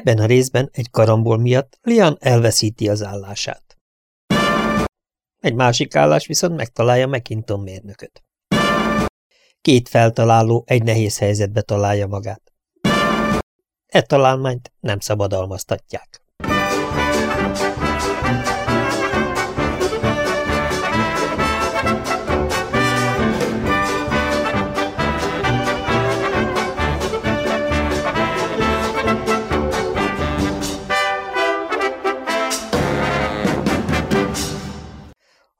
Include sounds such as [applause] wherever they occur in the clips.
Ebben a részben egy karambol miatt Lian elveszíti az állását. Egy másik állás viszont megtalálja McKinton mérnököt. Két feltaláló egy nehéz helyzetbe találja magát. E találmányt nem szabadalmaztatják.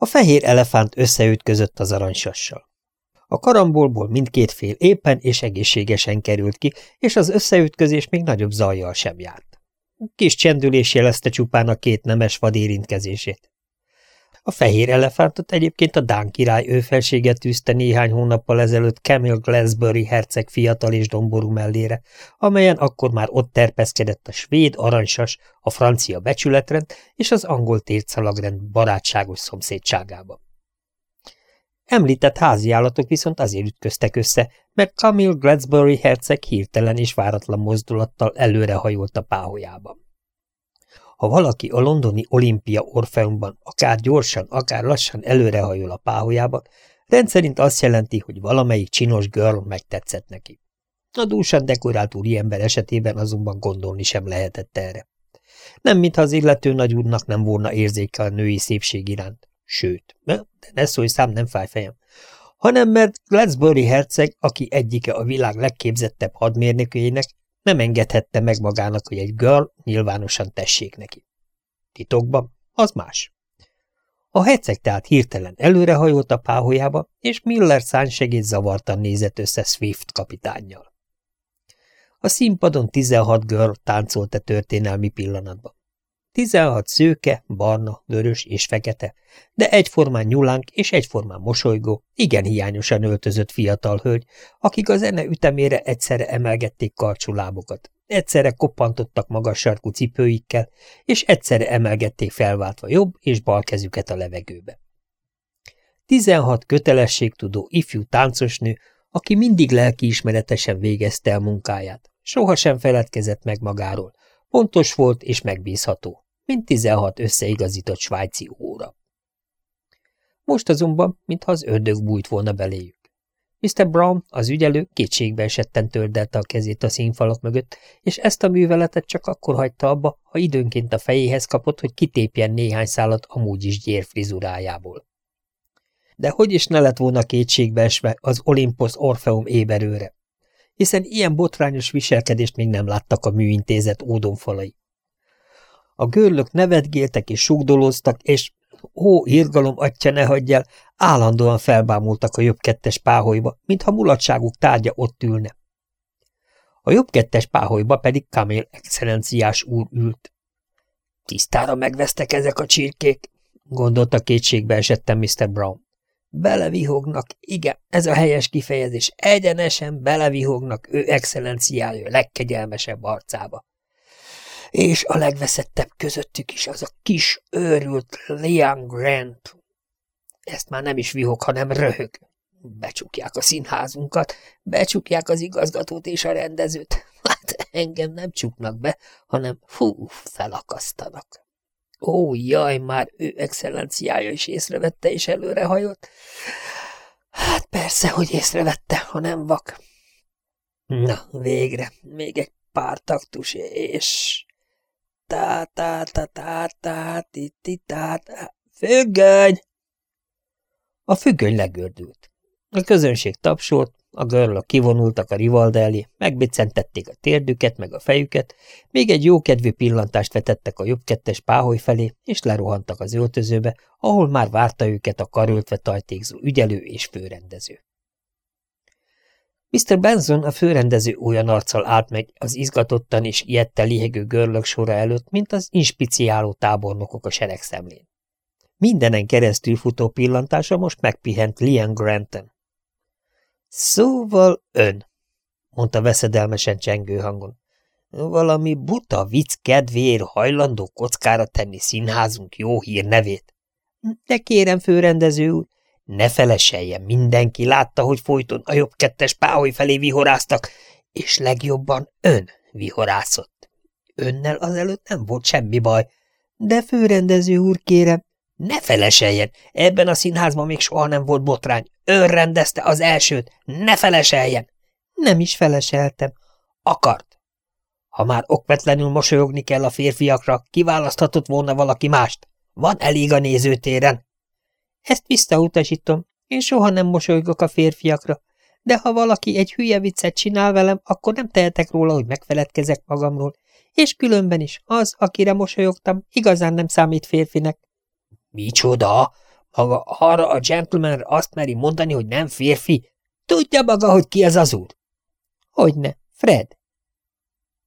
A fehér elefánt összeütközött az aranysassal. A karambolból mindkét fél éppen és egészségesen került ki, és az összeütközés még nagyobb zajjal sem járt. Kis csendülés jelezte csupán a két nemes vad érintkezését. A fehér elefántot egyébként a Dán király őfelséget tűzte néhány hónappal ezelőtt Camille Glasbury herceg fiatal és domború mellére, amelyen akkor már ott terpeszkedett a svéd aranysas, a francia becsületrend és az angol tércalagrend barátságos szomszédságában. Említett háziállatok viszont azért ütköztek össze, mert Camille Gladsbury herceg hirtelen és váratlan mozdulattal előrehajolt a páholyában. Ha valaki a londoni olimpia orfeumban akár gyorsan, akár lassan előrehajol a páholyában, rendszerint azt jelenti, hogy valamelyik csinos girl megtetszett neki. A dúsan dekorált úriember esetében azonban gondolni sem lehetett erre. Nem mintha az illető nagyúrnak nem volna érzéke a női szépség iránt. Sőt, de ne szólj szám, nem fáj fejem. Hanem mert Gladsbury herceg, aki egyike a világ legképzettebb hadmérnökeinek, nem engedhette meg magának, hogy egy girl nyilvánosan tessék neki. Titokban az más. A herceg tehát hirtelen előrehajolt a páholyába, és Miller szánysegéd zavartan nézett össze Swift kapitánnyal. A színpadon 16 girl táncolt a történelmi pillanatban. Tizenhat szőke, barna, vörös és fekete, de egyformán nyulánk és egyformán mosolygó, igen hiányosan öltözött fiatal hölgy, akik a zene ütemére egyszerre emelgették karcsú lábokat, egyszerre koppantottak magas sarkú cipőikkel, és egyszerre emelgették felváltva jobb és bal kezüket a levegőbe. Tizenhat kötelességtudó ifjú táncosnő, aki mindig lelkiismeretesen végezte a munkáját, sohasem feledkezett meg magáról, Pontos volt és megbízható, mint 16 összeigazított svájci óra. Most azonban, mintha az ördög bújt volna beléjük. Mr. Brown, az ügyelő, kétségbe esetten tördelte a kezét a színfalak mögött, és ezt a műveletet csak akkor hagyta abba, ha időnként a fejéhez kapott, hogy kitépjen néhány szálat amúgy is gyér frizurájából. De hogy is ne lett volna kétségbe esve az Olympus Orfeum éberőre? Hiszen ilyen botrányos viselkedést még nem láttak a műintézet ódonfalai. A görlök nevetgéltek és sugdolóztak, és ó, irgalom, atya ne hagyjál, állandóan felbámultak a jobb kettes páholyba, mintha mulatságuk tárgya ott ülne. A jobb kettes páholyba pedig Kamil excellenciás úr ült. Tisztára megvesztek ezek a csirkék, gondolta kétségbe esettem Mr. Brown. Belevihognak, igen, ez a helyes kifejezés, egyenesen belevihognak ő excellenciája legkegyelmesebb arcába. És a legveszettebb közöttük is az a kis őrült Liam Grant. Ezt már nem is vihog, hanem röhög. Becsukják a színházunkat, becsukják az igazgatót és a rendezőt. [laughs] Hát engem nem csuknak be, hanem fú, felakasztanak. Ó, jaj, már ő excellenciája is észrevette és előrehajolt. Hát persze, hogy észrevette, ha nem vak. Na, végre, még egy pár taktus, és... tá tá tá tá tá ti ti tá tá Függöny! A függöny legördült. A közönség tapsolt, a görlök kivonultak a rivalda elé, megbiccentették a térdüket meg a fejüket, még egy jókedvű pillantást vetettek a jobb kettes páholy felé, és lerohantak az öltözőbe, ahol már várta őket a karöltve tajtékzó ügyelő és főrendező. Mr. Benson a főrendező olyan arccal állt meg az izgatottan és ilyettel lihegő görlök sora előtt, mint az inspiciáló tábornokok a seregszemlén. Mindenen keresztül futó pillantása most megpihent Liam Granton, Szóval ön, mondta veszedelmesen csengő hangon. Valami buta vicc kedvéért hajlandó kockára tenni színházunk jó hír nevét. De kérem, főrendező úr, ne feleseljen, mindenki látta, hogy folyton a jobb kettes páholy felé vihoráztak, és legjobban ön vihorászott. Önnel azelőtt nem volt semmi baj. De főrendező úr, kérem, ne feleseljen, ebben a színházban még soha nem volt botrány. Ön rendezte az elsőt, ne feleseljen. Nem is feleseltem. Akart. Ha már okvetlenül mosolyogni kell a férfiakra, kiválaszthatott volna valaki mást. Van elég a nézőtéren. Ezt visszautasítom. Én soha nem mosolygok a férfiakra, de ha valaki egy hülye viccet csinál velem, akkor nem tehetek róla, hogy megfeledkezek magamról, és különben is az, akire mosolyogtam, igazán nem számít férfinek. Micsoda? Maga arra a gentleman azt meri mondani, hogy nem férfi? Tudja maga, hogy ki ez az úr? Hogyne, Fred.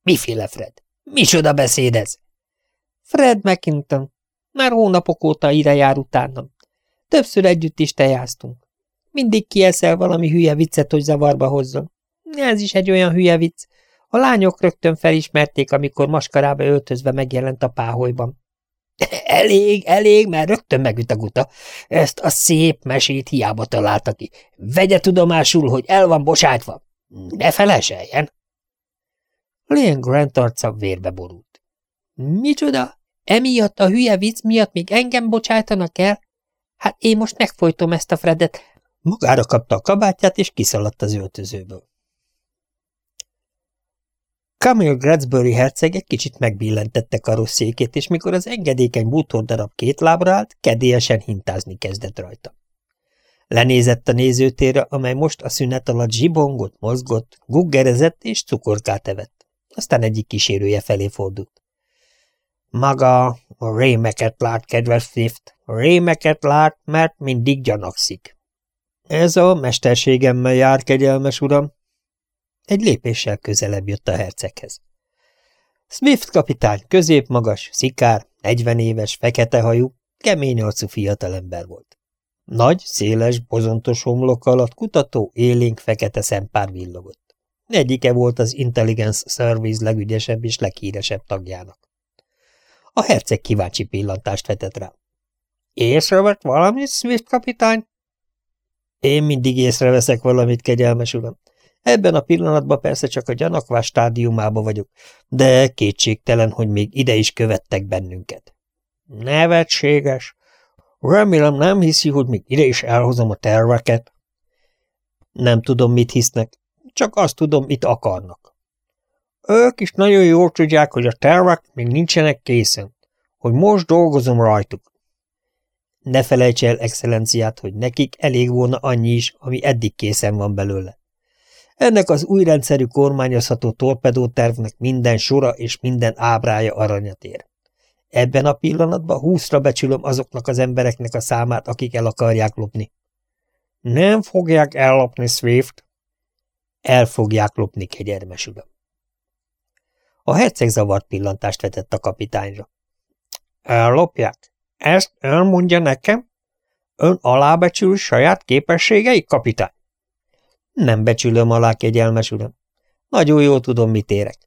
Miféle Fred? Micsoda beszéd ez? Fred McKinton. Már hónapok óta ide jár utánam. Többször együtt is tejáztunk. Mindig kieszel valami hülye viccet, hogy zavarba hozzon. Ez is egy olyan hülye vicc. A lányok rögtön felismerték, amikor maskarába öltözve megjelent a páholyban. Elég, elég, mert rögtön megüt a guta. Ezt a szép mesét hiába találta ki. Vegye tudomásul, hogy el van bocsátva. Ne feleseljen! Leon Grant arca vérbe borult. Micsoda? Emiatt a hülye vicc miatt még engem bocsájtanak el? Hát én most megfojtom ezt a Fredet. Magára kapta a kabátját, és kiszaladt az öltözőből. Camille Gradsbury herceg egy kicsit megbillentette karosszékét, és mikor az engedékeny bútordarab két lábra állt, kedélyesen hintázni kezdett rajta. Lenézett a nézőtérre, amely most a szünet alatt zsibongott, mozgott, guggerezett és cukorkát evett. Aztán egyik kísérője felé fordult. Maga a rémeket lát, kedves Swift, rémeket lát, mert mindig gyanakszik. Ez a mesterségemmel jár, kegyelmes uram, egy lépéssel közelebb jött a herceghez. Swift kapitány középmagas, szikár, negyven éves, fekete hajú, kemény arcú fiatalember volt. Nagy, széles, bozontos homlok alatt kutató, élénk, fekete szempár villogott. Egyike volt az Intelligence Service legügyesebb és leghíresebb tagjának. A herceg kíváncsi pillantást vetett rá. Észrevett valamit, Swift kapitány? Én mindig észreveszek valamit, kegyelmes uram. Ebben a pillanatban persze csak a gyanakvás stádiumába vagyok, de kétségtelen, hogy még ide is követtek bennünket. Nevetséges! Remélem nem hiszi, hogy még ide is elhozom a terveket. Nem tudom, mit hisznek, csak azt tudom, mit akarnak. Ők is nagyon jól tudják, hogy a tervek még nincsenek készen, hogy most dolgozom rajtuk. Ne felejts el, excellenciát, hogy nekik elég volna annyi is, ami eddig készen van belőle. Ennek az új rendszerű kormányozható torpedótervnek minden sora és minden ábrája aranyat ér. Ebben a pillanatban húszra becsülöm azoknak az embereknek a számát, akik el akarják lopni. Nem fogják ellopni, Swift. El fogják lopni, kegyermes uram. A herceg zavart pillantást vetett a kapitányra. Ellopják? Ezt elmondja nekem? Ön alábecsül saját képességei, kapitány? Nem becsülöm alá, kegyelmes uram. Nagyon jól tudom, mit érek.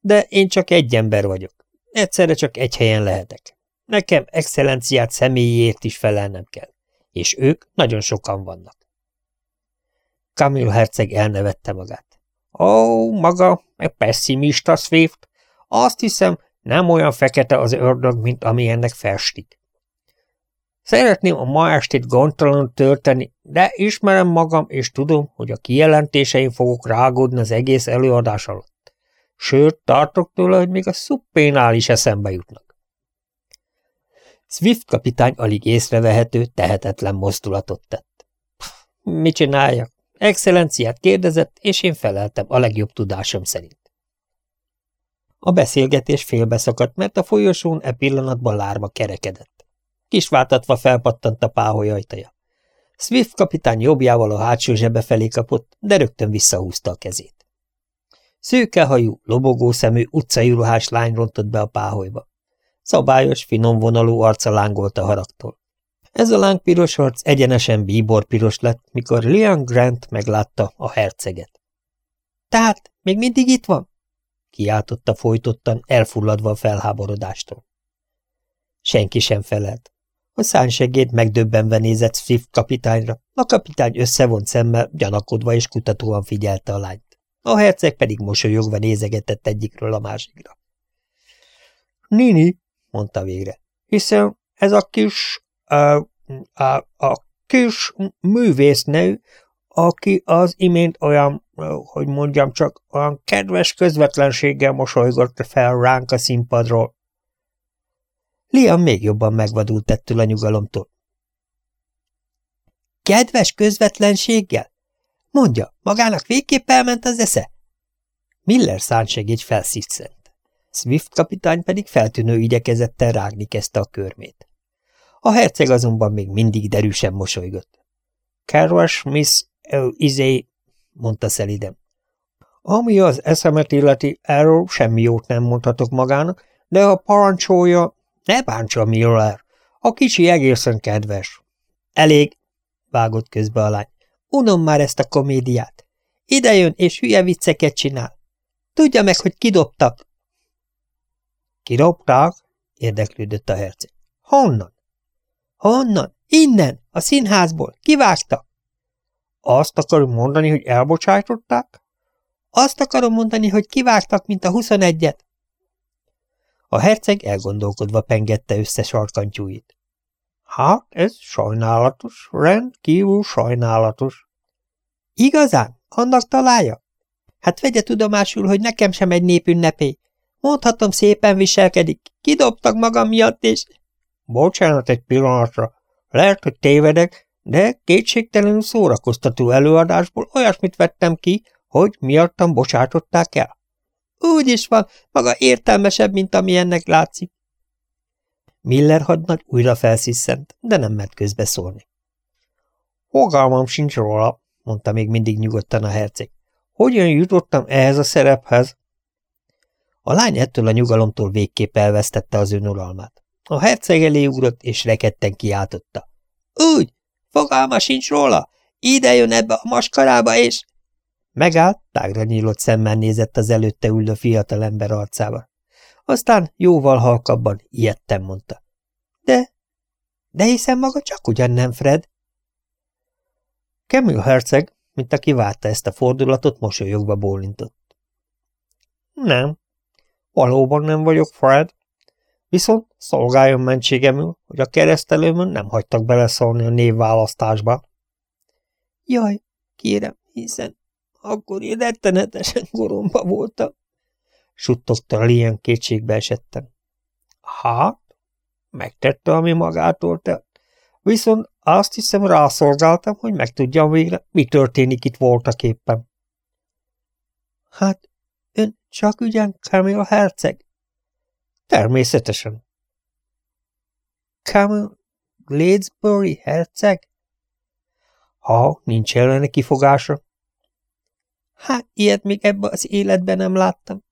De én csak egy ember vagyok. Egyszerre csak egy helyen lehetek. Nekem excellenciát személyért is felelnem kell. És ők nagyon sokan vannak. Kamil herceg elnevette magát. Ó, maga, egy pessimista Swift. Azt hiszem, nem olyan fekete az ördög, mint ami ennek festik. Szeretném a ma estét gondtalanul tölteni, de ismerem magam, és tudom, hogy a kijelentéseim fogok rágódni az egész előadás alatt. Sőt, tartok tőle, hogy még a szuppénál is eszembe jutnak. Swift kapitány alig észrevehető, tehetetlen mozdulatot tett. Mit csináljak? Excellenciát kérdezett, és én feleltem a legjobb tudásom szerint. A beszélgetés félbeszakadt, mert a folyosón e pillanatban lárma kerekedett. Kisváltatva felpattant a páholy ajtaja. Swift kapitány jobbjával a hátsó zsebe felé kapott, de rögtön visszahúzta a kezét. Szőkehajú, lobogó szemű, utcai ruhás lány rontott be a páholyba. Szabályos, finom vonalú arca lángolt a haragtól. Ez a lángpiros arc egyenesen bíborpiros lett, mikor Leon Grant meglátta a herceget. – Tehát még mindig itt van? – kiáltotta folytottan, elfulladva a felháborodástól. Senki sem felelt. A szánsegéd megdöbbenve nézett Swift kapitányra, a kapitány összevont szemmel, gyanakodva és kutatóan figyelte a lányt. A herceg pedig mosolyogva nézegetett egyikről a másikra. Nini, mondta végre, hiszen ez a kis, a, a, a kis művésznő, aki az imént olyan, hogy mondjam csak, olyan kedves közvetlenséggel mosolygott fel ránk a színpadról. Liam még jobban megvadult ettől a nyugalomtól. Kedves közvetlenséggel? Mondja, magának végképp elment az esze? Miller szántsegégy felszíszent. Swift kapitány pedig feltűnő igyekezettel rágni kezdte a körmét. A herceg azonban még mindig derűsen mosolygott. Kedves Miss uh, izé, mondta szeliden. Ami az eszemet illeti, erről semmi jót nem mondhatok magának, de a parancsolja, ne bántsa Miller, a kicsi egészen kedves. Elég, vágott közbe a lány. Unom már ezt a komédiát. Ide jön és hülye vicceket csinál. Tudja meg, hogy kidobtak. Kidobták? érdeklődött a herceg. Honnan? Honnan? Innen, a színházból. Kivágtak. Azt akarom mondani, hogy elbocsájtották? Azt akarom mondani, hogy kivágtak, mint a huszonegyet. A herceg elgondolkodva pengette össze sarkantyúit. Hát, ez sajnálatos, rendkívül sajnálatos. Igazán? Annak találja? Hát vegye tudomásul, hogy nekem sem egy népünnepé. Mondhatom, szépen viselkedik. Kidobtak magam miatt, és... Bocsánat egy pillanatra. Lehet, hogy tévedek, de kétségtelenül szórakoztató előadásból olyasmit vettem ki, hogy miattam bocsátották el. Úgy is van, maga értelmesebb, mint ami ennek látszik. Miller hadnagy újra felsziszent, de nem mert közbeszólni. Fogalmam sincs róla, mondta még mindig nyugodtan a herceg. Hogyan jutottam ehhez a szerephez? A lány ettől a nyugalomtól végképp elvesztette az önuralmát. A herceg elé ugrott, és rekedten kiáltotta. Úgy, fogalma sincs róla, ide jön ebbe a maskarába, és... Megállt, tágra nyílott szemmel nézett az előtte ülő fiatalember arcába. Aztán jóval halkabban ilyetten mondta. De, de hiszen maga csak ugyan nem, Fred. Kemül herceg, mint aki várta ezt a fordulatot, mosolyogva bólintott. Nem, valóban nem vagyok Fred, viszont szolgáljon mentségemül, hogy a keresztelőmön nem hagytak beleszólni a névválasztásba. Jaj, kérem, hiszen akkor én rettenetesen goromba voltam suttogta Lian kétségbe esetten. Hát, megtette, ami magától tett. Viszont azt hiszem rászolgáltam, hogy megtudjam végre, mi történik itt voltak éppen. Hát, ön csak ugyan Camille herceg? Természetesen. Camille Gladesbury herceg? Ha, nincs ellene kifogása. Hát, ilyet még ebbe az életben nem láttam.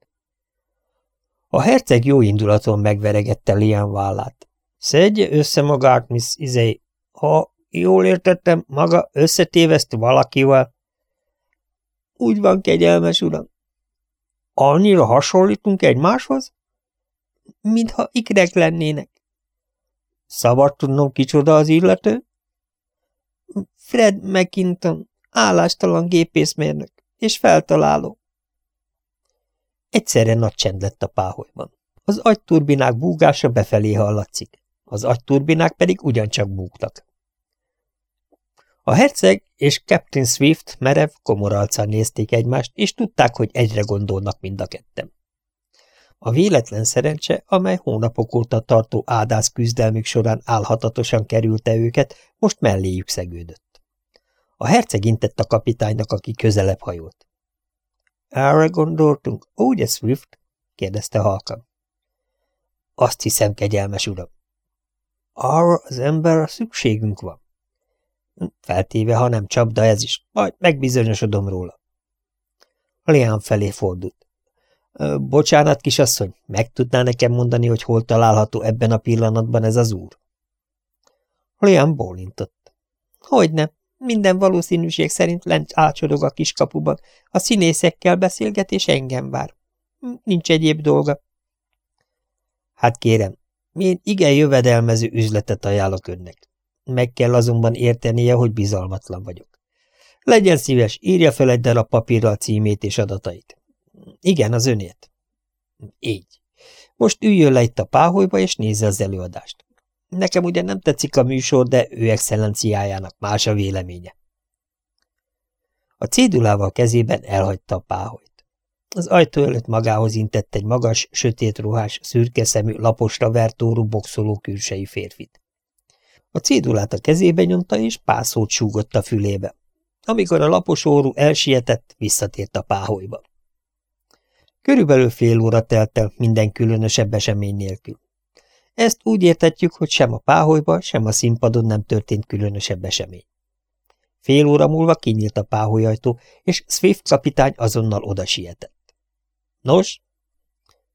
A herceg jó indulaton megveregette Lian vállát. Szedje össze magát, Miss Izé. Ha jól értettem, maga összetéveszt valakivel. Úgy van, kegyelmes uram. Annyira hasonlítunk egymáshoz? Mintha ikrek lennének. Szabad tudnom, kicsoda az illető? Fred McKinton, állástalan gépészmérnök, és feltaláló. Egyszerre nagy csend lett a páholyban. Az agyturbinák búgása befelé hallatszik, az agyturbinák pedig ugyancsak búgtak. A herceg és Captain Swift merev, komoralcán nézték egymást, és tudták, hogy egyre gondolnak mind a ketten. A véletlen szerencse, amely hónapok óta tartó ádász küzdelmük során álhatatosan kerülte őket, most melléjük szegődött. A herceg intett a kapitánynak, aki közelebb hajolt. Erre gondoltunk, ugye, Swift? kérdezte halkan. Azt hiszem, kegyelmes uram. Arra az emberre szükségünk van. Feltéve, ha nem csapda ez is, majd megbizonyosodom róla. Leán felé fordult. Bocsánat, kisasszony, meg tudná nekem mondani, hogy hol található ebben a pillanatban ez az úr? Leán bólintott. Hogyne, minden valószínűség szerint lent ácsorog a kiskapuban, a színészekkel beszélget, és engem vár. Nincs egyéb dolga. Hát kérem, én igen jövedelmező üzletet ajánlok önnek. Meg kell azonban értenie, hogy bizalmatlan vagyok. Legyen szíves, írja fel egy darab papírral címét és adatait. Igen, az önét. Így. Most üljön le itt a páholyba, és nézze az előadást. Nekem ugye nem tetszik a műsor, de ő excellenciájának más a véleménye. A cédulával kezében elhagyta a páholyt. Az ajtó előtt magához intett egy magas, sötét ruhás, szürke szemű, laposra vertórú boxoló külsei férfit. A cédulát a kezébe nyomta, és pászót súgott a fülébe. Amikor a lapos órú elsietett, visszatért a páholyba. Körülbelül fél óra telt el minden különösebb esemény nélkül. Ezt úgy értetjük, hogy sem a páholyban, sem a színpadon nem történt különösebb esemény. Fél óra múlva kinyílt a páholyajtó, és Swift kapitány azonnal oda sietett. Nos?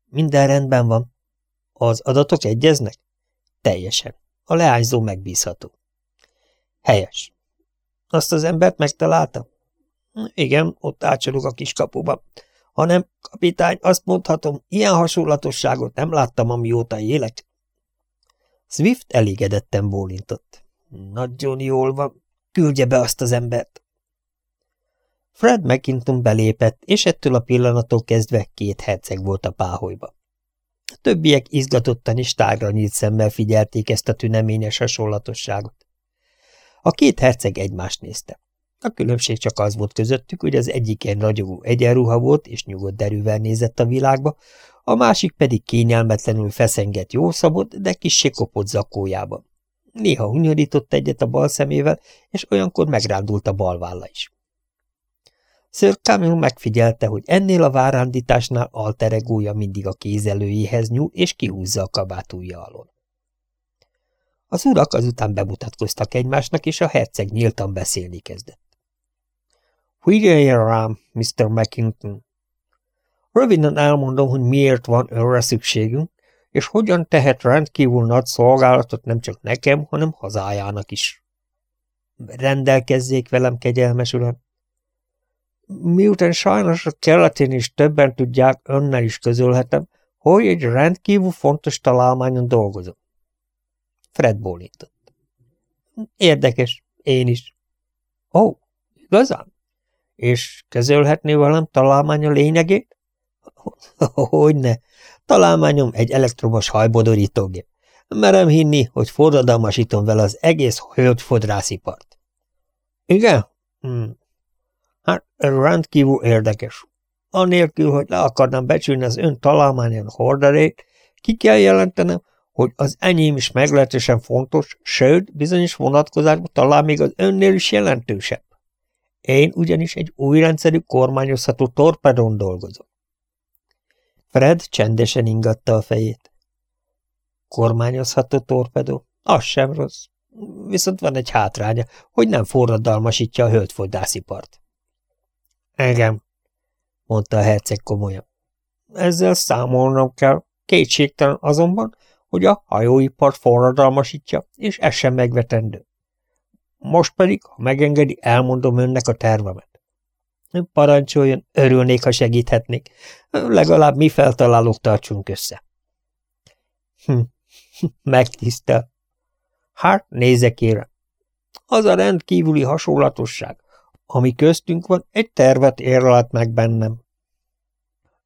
Minden rendben van. Az adatok egyeznek? Teljesen. A leányzó megbízható. Helyes. Azt az embert megtalálta? Igen, ott átcsalok a kiskapuba. Hanem, kapitány, azt mondhatom, ilyen hasonlatosságot nem láttam, amióta élek. Swift elégedetten bólintott. Nagyon jól van, küldje be azt az embert. Fred McKinton belépett, és ettől a pillanattól kezdve két herceg volt a páholyba. A többiek izgatottan és tárra nyílt szemmel figyelték ezt a tüneményes hasonlatosságot. A két herceg egymást nézte. A különbség csak az volt közöttük, hogy az egyiken ragyogó egyenruha volt és nyugodt derűvel nézett a világba, a másik pedig kényelmetlenül feszengett jószabott, de kissé kopott zakójában. Néha hunyorított egyet a bal szemével, és olyankor megrándult a bal válla is. Sir Camille megfigyelte, hogy ennél a várándításnál alteregója mindig a kézelőjéhez nyúl, és kihúzza a kabátúja alól. Az urak azután bemutatkoztak egymásnak, és a herceg nyíltan beszélni kezdett. Figyeljen rám, Mr. McKinton! Röviden elmondom, hogy miért van önre szükségünk, és hogyan tehet rendkívül nagy szolgálatot nem csak nekem, hanem hazájának is. Rendelkezzék velem, kegyelmes uram! Miután sajnos a keletén is többen tudják, önnel is közölhetem, hogy egy rendkívül fontos találmányon dolgozom. Fred bólintott. Érdekes, én is. Ó, igazán? És közölhetné velem találmány a lényegét? [laughs] Hogyne, találmányom egy elektromos hajbodorítógép. Merem hinni, hogy forradalmasítom vele az egész földfodrászipart. Igen? Hmm. Hát rendkívül érdekes. Anélkül, hogy le akarnám becsülni az ön találmányon horderét, ki kell jelentenem, hogy az enyém is meglehetősen fontos, sőt, bizonyos vonatkozásban talán még az önnél is jelentősebb. Én ugyanis egy új rendszerű kormányozható torpedón dolgozom. Fred csendesen ingatta a fejét. Kormányozható torpedó? Az sem rossz. Viszont van egy hátránya, hogy nem forradalmasítja a höldfogyászipart. Igen, mondta a herceg komolyan. Ezzel számolnom kell. Kétségtelen azonban, hogy a hajóipart forradalmasítja, és ez sem megvetendő. Most pedig, ha megengedi, elmondom önnek a tervemet. Parancsoljon, örülnék, ha segíthetnék. Legalább mi feltalálók tartsunk össze. Hm, [laughs] megtisztel. Hát, nézze kérem. Az a rendkívüli hasonlatosság, ami köztünk van, egy tervet érlelt meg bennem.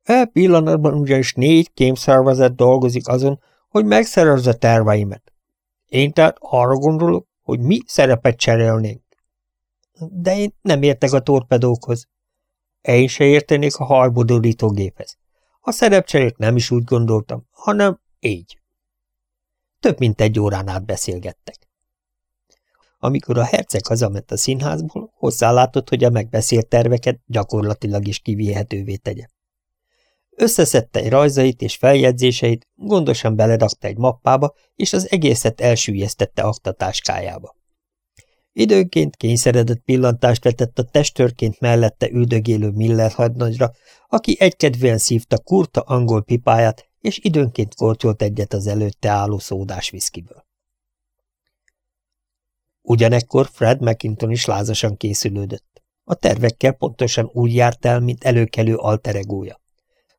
E pillanatban ugyanis négy kémszervezet dolgozik azon, hogy megszerezze terveimet. Én tehát arra gondolok, hogy mi szerepet cserélnénk. De én nem értek a torpedókhoz. Én se értenék a hajbodorítógéphez. A szerepcserét nem is úgy gondoltam, hanem így. Több mint egy órán át beszélgettek. Amikor a herceg hazament a színházból, hozzálátott, hogy a megbeszélt terveket gyakorlatilag is kivihetővé tegye. Összeszedte egy rajzait és feljegyzéseit, gondosan belerakta egy mappába, és az egészet elsüllyesztette aktatáskájába. Időnként kényszeredett pillantást vetett a testőrként mellette üldögélő Miller hadnagyra, aki egykedvűen szívta kurta angol pipáját, és időnként kortyolt egyet az előtte álló szódás viszkiből. Ugyanekkor Fred McKinton is lázasan készülődött. A tervekkel pontosan úgy járt el, mint előkelő alteregója.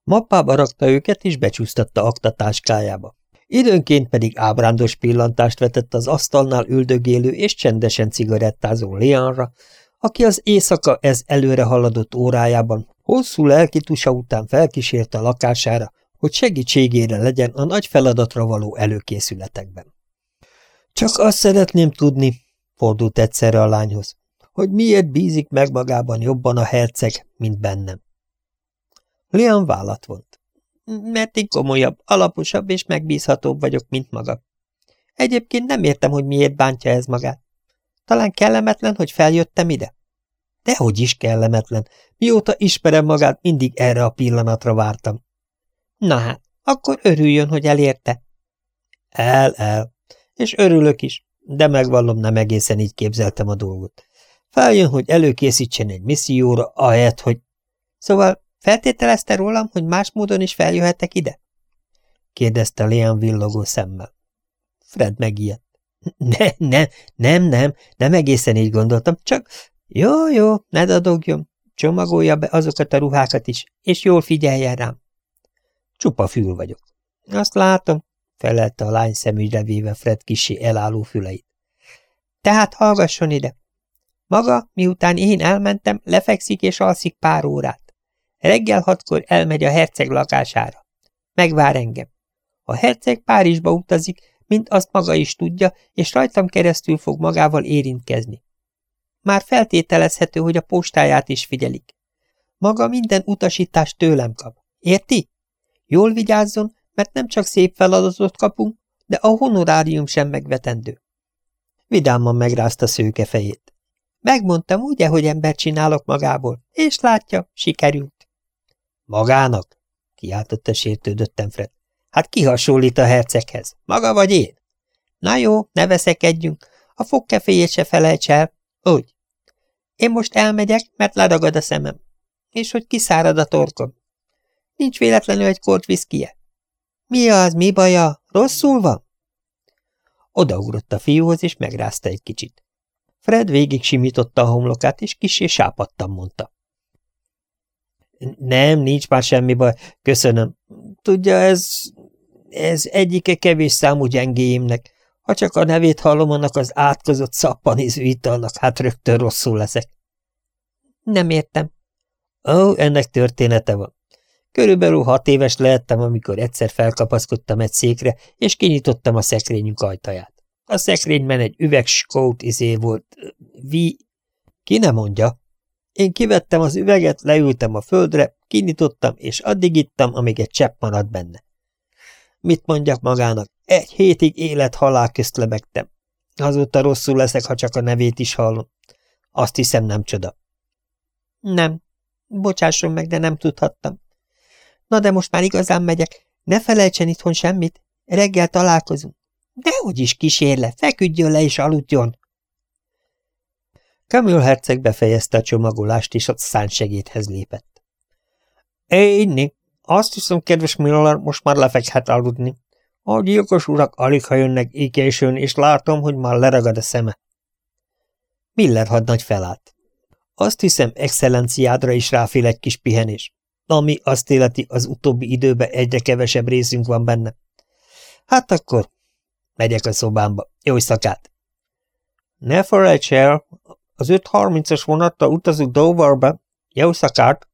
Mappába rakta őket, és becsúsztatta aktatáskájába. Időnként pedig ábrándos pillantást vetett az asztalnál üldögélő és csendesen cigarettázó Leonra, aki az éjszaka ez előre haladott órájában hosszú lelkitusa után felkísérte lakására, hogy segítségére legyen a nagy feladatra való előkészületekben. Csak azt szeretném tudni, fordult egyszerre a lányhoz, hogy miért bízik meg magában jobban a herceg, mint bennem. Liam vállat vont. Mert én komolyabb, alaposabb és megbízhatóbb vagyok, mint maga. Egyébként nem értem, hogy miért bántja ez magát. Talán kellemetlen, hogy feljöttem ide? Dehogy is kellemetlen. Mióta ismerem magát, mindig erre a pillanatra vártam. Na hát, akkor örüljön, hogy elérte. El, el. És örülök is, de megvallom, nem egészen így képzeltem a dolgot. Feljön, hogy előkészítsen egy misszióra, ahelyett, hogy... Szóval feltételezte rólam, hogy más módon is feljöhetek ide? kérdezte Leon villogó szemmel. Fred megijedt. [laughs] Ne, ne, nem, nem, nem egészen így gondoltam, csak jó, jó, ne dadogjon, csomagolja be azokat a ruhákat is, és jól figyeljen rám. Csupa fül vagyok. Azt látom, felelte a lány szemügyre véve Fred kisé elálló füleit. Tehát hallgasson ide. Maga, miután én elmentem, lefekszik és alszik pár órát. Reggel hatkor elmegy a herceg lakására. Megvár engem. A herceg Párizsba utazik, mint azt maga is tudja, és rajtam keresztül fog magával érintkezni. Már feltételezhető, hogy a postáját is figyelik. Maga minden utasítást tőlem kap. Érti? Jól vigyázzon, mert nem csak szép feladatot kapunk, de a honorárium sem megvetendő. Vidáman megrázta szőke fejét. Megmondtam ugye, hogy ember csinálok magából, és látja, sikerült. Magának? kiáltotta sértődöttem Fred. Hát ki hasonlít a herceghez? Maga vagy én? Na jó, ne veszekedjünk, a fogkeféjét se felejts el. Úgy. Én most elmegyek, mert leragad a szemem. És hogy kiszárad a torkom. Nincs véletlenül egy kort viszkie. Mi az, mi baja? Rosszul van? Odaugrott a fiúhoz, és megrázta egy kicsit. Fred végig simította a homlokát, és kisé sápadtan mondta. Nem, nincs már semmi baj, köszönöm. Tudja, ez... ez egyike kevés számú gyengéimnek. Ha csak a nevét hallom annak az átkozott szappanéző italnak, hát rögtön rosszul leszek. Nem értem. Ó, ennek története van. Körülbelül hat éves lehettem, amikor egyszer felkapaszkodtam egy székre, és kinyitottam a szekrényünk ajtaját. A szekrényben egy üveg skót izé volt. Vi... Ki nem mondja? Én kivettem az üveget, leültem a földre, kinyitottam, és addig ittam, amíg egy csepp maradt benne. Mit mondjak magának? Egy hétig élet-halál közt lebegtem. Azóta rosszul leszek, ha csak a nevét is hallom. Azt hiszem, nem csoda. Nem. Bocsásson meg, de nem tudhattam. Na de most már igazán megyek. Ne felejtsen itthon semmit. Reggel találkozunk. Dehogy is kísérle, feküdjön le és aludjon. Camille herceg befejezte a csomagolást, és a szánsegédhez lépett. Éjni, azt hiszem, kedves Miller, most már lefekhet aludni. A gyilkos urak alig ha jönnek ékésön, és látom, hogy már leragad a szeme. Miller hadnagy felállt. Azt hiszem, excellenciádra is ráfél egy kis pihenés. Ami azt életi, az utóbbi időben egyre kevesebb részünk van benne. Hát akkor megyek a szobámba. Jó szakát! Ne felejts el, az 5.30-as vonattal utazunk Doverbe. Jó szakát!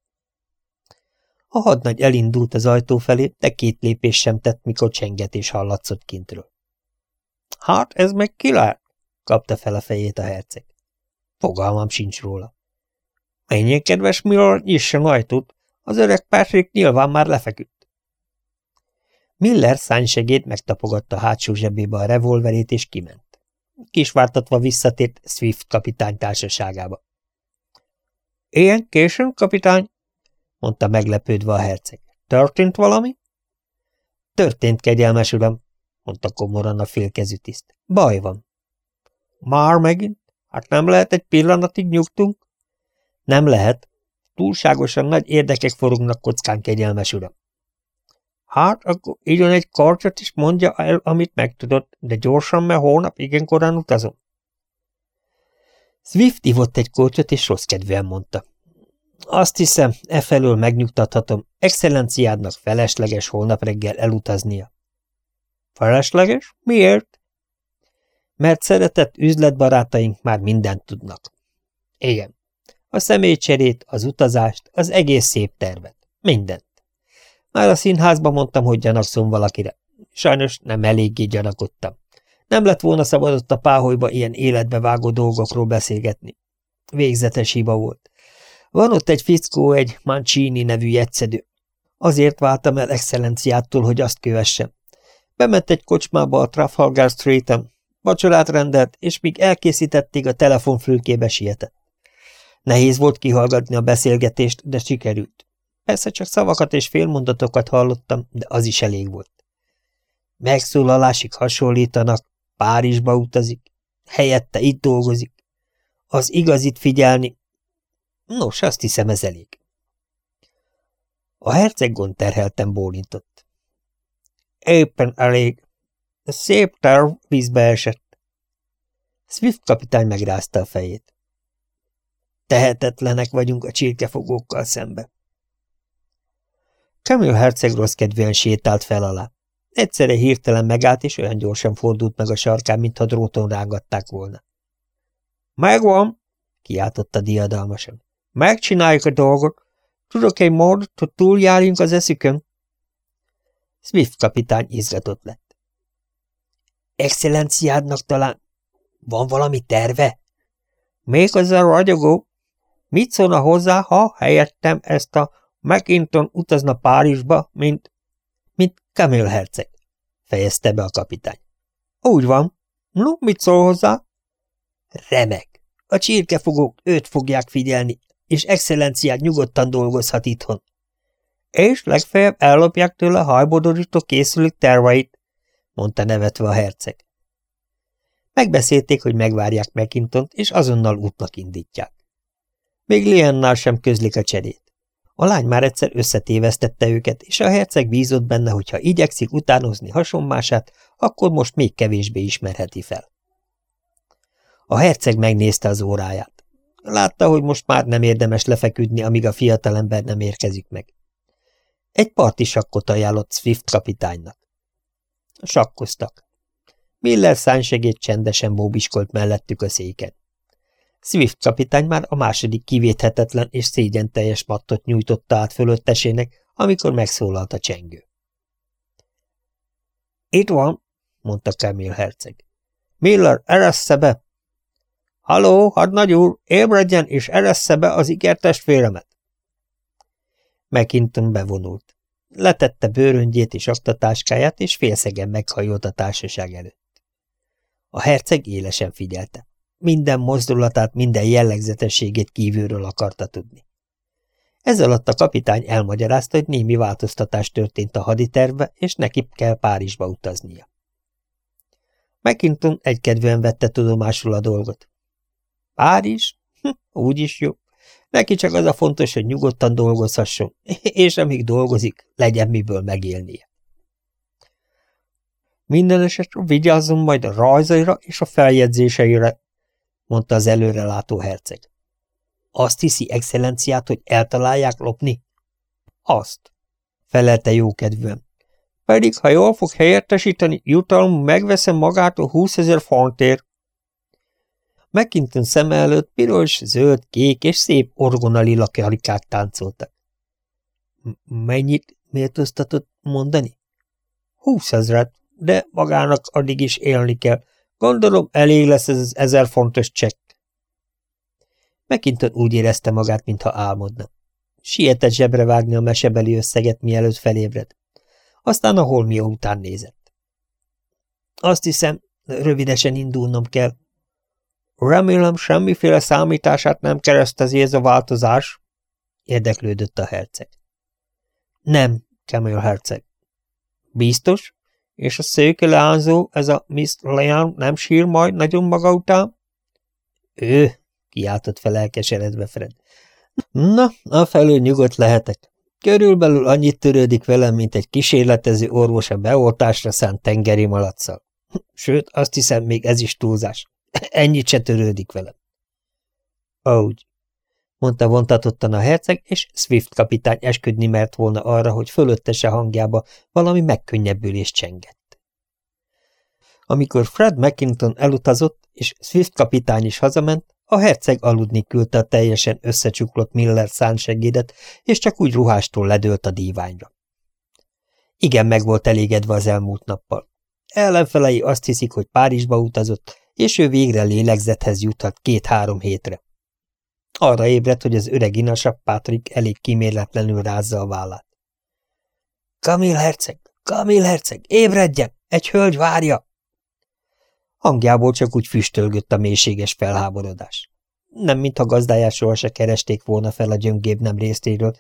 A hadnagy elindult az ajtó felé, de két lépés sem tett, mikor csengetés hallatszott kintről. Hát, ez meg ki lehet? kapta fel a fejét a herceg. Fogalmam sincs róla. Menjen, kedves Miller, nyisson ajtót. Az öreg Patrick nyilván már lefeküdt. Miller szánysegét megtapogatta hátsó zsebébe a revolverét, és kiment. Kisvártatva visszatért Swift kapitány társaságába. – Ilyen későn, kapitány? – mondta meglepődve a herceg. – Történt valami? – Történt, kegyelmes uram – mondta komoran a félkezű tiszt. – Baj van. – Már megint? Hát nem lehet egy pillanatig nyugtunk? – Nem lehet, Túlságosan nagy érdekek forognak kockán, kegyelmes uram. Hát, akkor írjon egy karcsot, és mondja el, amit megtudott, de gyorsan, mert holnap igen korán utazom. Swift ivott egy korcsot, és rossz kedvűen mondta. Azt hiszem, e felől megnyugtathatom, excellenciádnak felesleges holnap reggel elutaznia. Felesleges? Miért? Mert szeretett üzletbarátaink már mindent tudnak. Igen, a személycserét, az utazást, az egész szép tervet. Mindent. Már a színházban mondtam, hogy gyanakszom valakire. Sajnos nem eléggé gyanakodtam. Nem lett volna szabadott a páholyba ilyen életbe vágó dolgokról beszélgetni. Végzetes hiba volt. Van ott egy fickó, egy Mancini nevű jegyszedő. Azért váltam el excellenciától, hogy azt kövessem. Bement egy kocsmába a Trafalgar Street-en, vacsorát rendelt, és míg elkészítették, a telefonfülkébe sietett. Nehéz volt kihallgatni a beszélgetést, de sikerült. Persze csak szavakat és félmondatokat hallottam, de az is elég volt. Megszólalásig hasonlítanak, Párizsba utazik, helyette itt dolgozik. Az igazit figyelni. Nos, azt hiszem ez elég. A herceggon terhelten bólintott. Éppen elég. A szép terv vízbe esett. Swift kapitány megrázta a fejét. Tehetetlenek vagyunk a csirkefogókkal szembe. Camille herceg rossz kedvűen sétált fel alá. Egyszerre hirtelen megállt, és olyan gyorsan fordult meg a sarkán, mintha dróton rángatták volna. Megvan, kiáltotta diadalmasan. Megcsináljuk a dolgot. Tudok egy módot, hogy túljárjunk az eszükön? Swift kapitány izgatott lett. Excellenciádnak talán van valami terve? Még az a ragyogó. Mit szólna hozzá, ha helyettem ezt a McInton utazna Párizsba, mint mint Camille herceg, fejezte be a kapitány. Úgy van. No, mit szól hozzá? Remek. A csirkefogók őt fogják figyelni, és excellenciát nyugodtan dolgozhat itthon. És legfeljebb ellopják tőle hajbodorító készülék terveit, mondta nevetve a herceg. Megbeszélték, hogy megvárják Mekintont, és azonnal útnak indítják. Még Liannál sem közlik a cserét. A lány már egyszer összetévesztette őket, és a herceg bízott benne, hogy ha igyekszik utánozni hasonmását, akkor most még kevésbé ismerheti fel. A herceg megnézte az óráját. Látta, hogy most már nem érdemes lefeküdni, amíg a fiatalember nem érkezik meg. Egy parti sakkot ajánlott Swift kapitánynak. Sakkoztak. Miller szánsegét csendesen bóbiskolt mellettük a széken. Swift kapitány már a második kivéthetetlen és szégyen teljes mattot nyújtotta át fölöttesének, amikor megszólalt a csengő. Itt van, mondta Camille herceg. Miller, eressze be! Halló, hadnagy úr, ébredjen és eressze be az ikertestvéremet! McKinton bevonult. Letette bőröngyét és aktatáskáját, és félszegen meghajolt a társaság előtt. A herceg élesen figyelte. Minden mozdulatát, minden jellegzetességét kívülről akarta tudni. Ez alatt a kapitány elmagyarázta, hogy némi változtatás történt a haditervbe, és neki kell Párizsba utaznia. McKinton egykedvűen vette tudomásul a dolgot. Párizs? Hm, úgy is jó. Neki csak az a fontos, hogy nyugodtan dolgozhasson, [laughs] és amíg dolgozik, legyen miből megélnie. Minden esetre vigyázzon majd a rajzaira és a feljegyzéseire, mondta az előrelátó herceg. Azt hiszi, excellenciát, hogy eltalálják lopni? Azt, felelte jókedvűen. Pedig, ha jól fog helyettesíteni, jutalom megveszem magától húszezer fontért. McKinton szeme előtt piros, zöld, kék és szép orgonalila karikák táncoltak. – Mennyit méltóztatott mondani? – Húszezret, de magának addig is élni kell, Gondolom, elég lesz ez az ezer fontos csekk. Mekinton úgy érezte magát, mintha álmodna. Sietett zsebre a mesebeli összeget, mielőtt felébred. Aztán a holmia után nézett. Azt hiszem, rövidesen indulnom kell. Remélem, semmiféle számítását nem keresztezi ez a változás, érdeklődött a herceg. Nem, Camille herceg. Biztos? És a szőke leányzó, ez a Miss Leon nem sír majd nagyon maga után? Ő, kiáltott fel elkeseredve Fred. Na, afelől nyugodt lehetek. Körülbelül annyit törődik velem, mint egy kísérletező orvos a beoltásra szánt tengeri malaccal. Sőt, azt hiszem, még ez is túlzás. Ennyit se törődik velem. Úgy, mondta vontatottan a herceg, és Swift kapitány esküdni mert volna arra, hogy fölöttese hangjába valami megkönnyebbülés csengett. Amikor Fred McKinton elutazott, és Swift kapitány is hazament, a herceg aludni küldte a teljesen összecsuklott Miller szánsegédet, és csak úgy ruhástól ledőlt a díványra. Igen meg volt elégedve az elmúlt nappal. Ellenfelei azt hiszik, hogy Párizsba utazott, és ő végre lélegzethez juthat két-három hétre. Arra ébredt, hogy az öreg inasabb Patrick elég kimérletlenül rázza a vállát. Kamil herceg, Kamil herceg, ébredjen! Egy hölgy várja! Hangjából csak úgy füstölgött a mélységes felháborodás. Nem mintha gazdáját soha se keresték volna fel a gyöngébb nem részéről,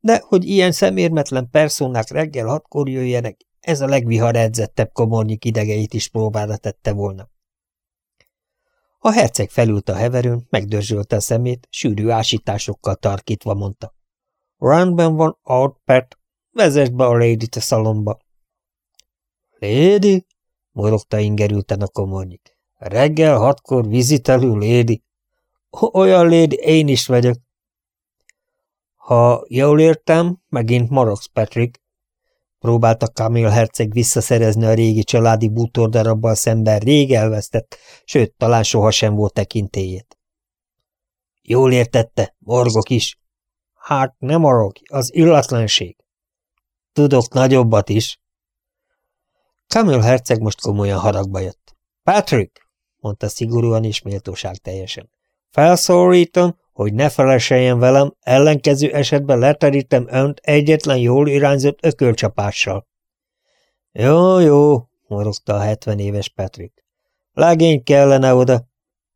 de hogy ilyen szemérmetlen perszónák reggel hatkor jöjjenek, ez a legvihar edzettebb komornyik idegeit is próbára tette volna. A herceg felült a heverőn, megdörzsölte a szemét, sűrű ásításokkal tarkítva mondta. Rendben van, Pet, vezesd be a lady a szalomba. Lady? morogta ingerülten a komornyik. Reggel hatkor vizitelő lady. Olyan lady én is vagyok. Ha jól értem, megint morogsz, Patrick. Próbálta Kamil herceg visszaszerezni a régi családi bútordarabbal szemben rég elvesztett, sőt, talán sohasem volt tekintélyét. Jól értette, morgok is. Hát nem morog, az illatlanség. Tudok nagyobbat is. Kamil herceg most komolyan haragba jött. Patrick, mondta szigorúan és méltóság teljesen. Felszólítom, hogy ne feleseljen velem, ellenkező esetben leterítem önt egyetlen jól irányzott ökölcsapással. Jó, jó, morogta a hetven éves Patrick. Legény kellene oda.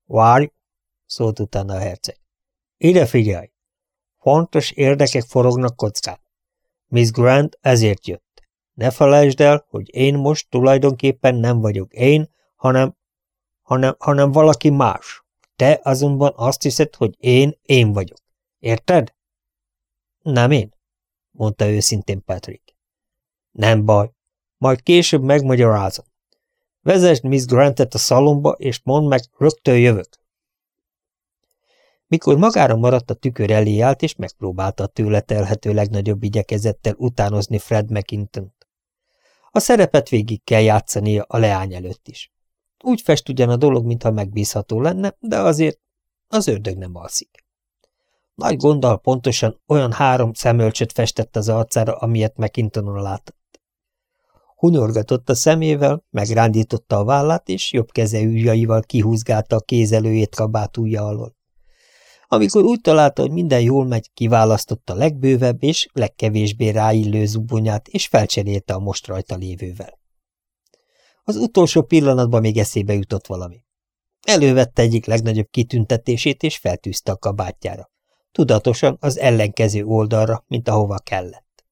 Várj, szólt utána a herceg. Ide figyelj! Fontos érdekek forognak kockán. Miss Grant ezért jött. Ne felejtsd el, hogy én most tulajdonképpen nem vagyok én, hanem, hanem, hanem valaki más. Te azonban azt hiszed, hogy én én vagyok. Érted? Nem én, mondta őszintén Patrick. Nem baj, majd később megmagyarázom. Vezesd Miss Grantet a szalomba, és mondd meg, rögtön jövök. Mikor magára maradt a tükör elé állt, és megpróbálta a tőle telhető legnagyobb igyekezettel utánozni Fred mcinton A szerepet végig kell játszania a leány előtt is. Úgy fest ugyan a dolog, mintha megbízható lenne, de azért az ördög nem alszik. Nagy gonddal pontosan olyan három szemölcsöt festett az arcára, amilyet McKintonon látott. Hunyorgatott a szemével, megrándította a vállát, és jobb keze ujjaival kihúzgálta a kézelőjét kabátúja alól. Amikor úgy találta, hogy minden jól megy, kiválasztotta a legbővebb és legkevésbé ráillő zubonyát, és felcserélte a most rajta lévővel. Az utolsó pillanatban még eszébe jutott valami. Elővette egyik legnagyobb kitüntetését, és feltűzte a kabátjára. Tudatosan az ellenkező oldalra, mint ahova kellett.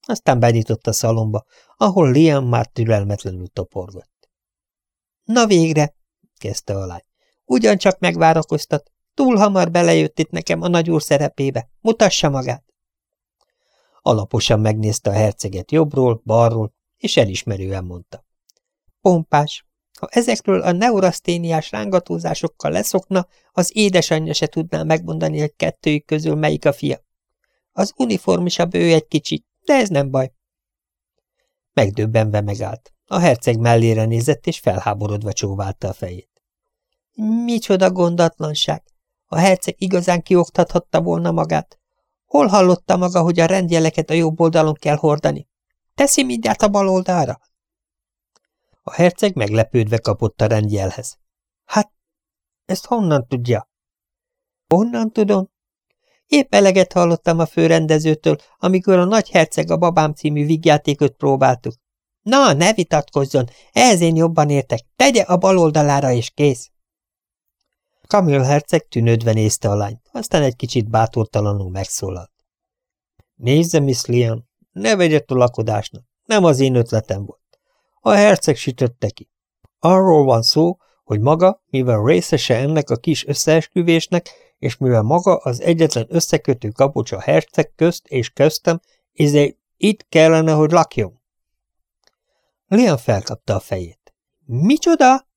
Aztán benyitott a szalomba, ahol Liam már türelmetlenül toporgott. – Na végre! – kezdte a lány. – Ugyancsak megvárakoztat. Túl hamar belejött itt nekem a nagyúr szerepébe. Mutassa magát! Alaposan megnézte a herceget jobbról, balról, és elismerően mondta. Pompás, ha ezekről a neuraszténiás rángatózásokkal leszokna, az édesanyja se tudná megmondani, hogy kettőjük közül melyik a fia. Az uniformisabb ő egy kicsit, de ez nem baj. Megdöbbenve megállt. A herceg mellére nézett, és felháborodva csóválta a fejét. Micsoda gondatlanság! A herceg igazán kioktathatta volna magát. Hol hallotta maga, hogy a rendjeleket a jobb oldalon kell hordani? Teszi mindjárt a bal oldalra? A herceg meglepődve kapott a rendjelhez. Hát, ezt honnan tudja? Honnan tudom? Épp eleget hallottam a főrendezőtől, amikor a nagy herceg a babám című vigjátékot próbáltuk. Na, ne vitatkozzon, ehhez én jobban értek, tegye a bal oldalára és kész. Kamil herceg tűnődve nézte a lányt, aztán egy kicsit bátortalanul megszólalt. Nézze, Miss Lian, ne vegye lakodásnak, nem az én ötletem volt. A herceg sütötte ki. Arról van szó, hogy maga, mivel részese ennek a kis összeesküvésnek, és mivel maga az egyetlen összekötő kapocs a herceg közt és köztem, izé itt kellene, hogy lakjon. Lian felkapta a fejét. Micsoda?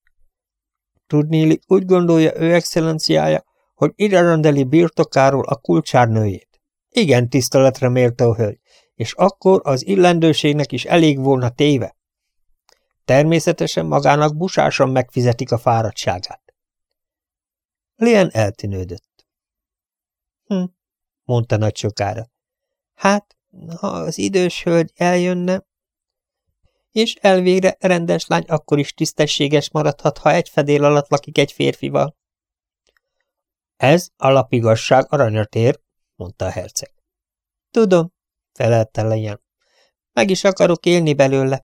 Tudnéli, úgy gondolja ő excellenciája, hogy ide rendeli birtokáról a kulcsárnőjét. Igen, tiszteletre méltó hölgy, és akkor az illendőségnek is elég volna téve. Természetesen magának busásan megfizetik a fáradtságát. Lien eltűnődött. Hm, mondta nagy sokára. Hát, ha az idős hölgy eljönne, És elvégre rendes lány akkor is tisztességes maradhat, ha egy fedél alatt lakik egy férfival. Ez alapigasság aranyat ér, mondta a herceg. Tudom, felelte Lejen. Meg is akarok élni belőle,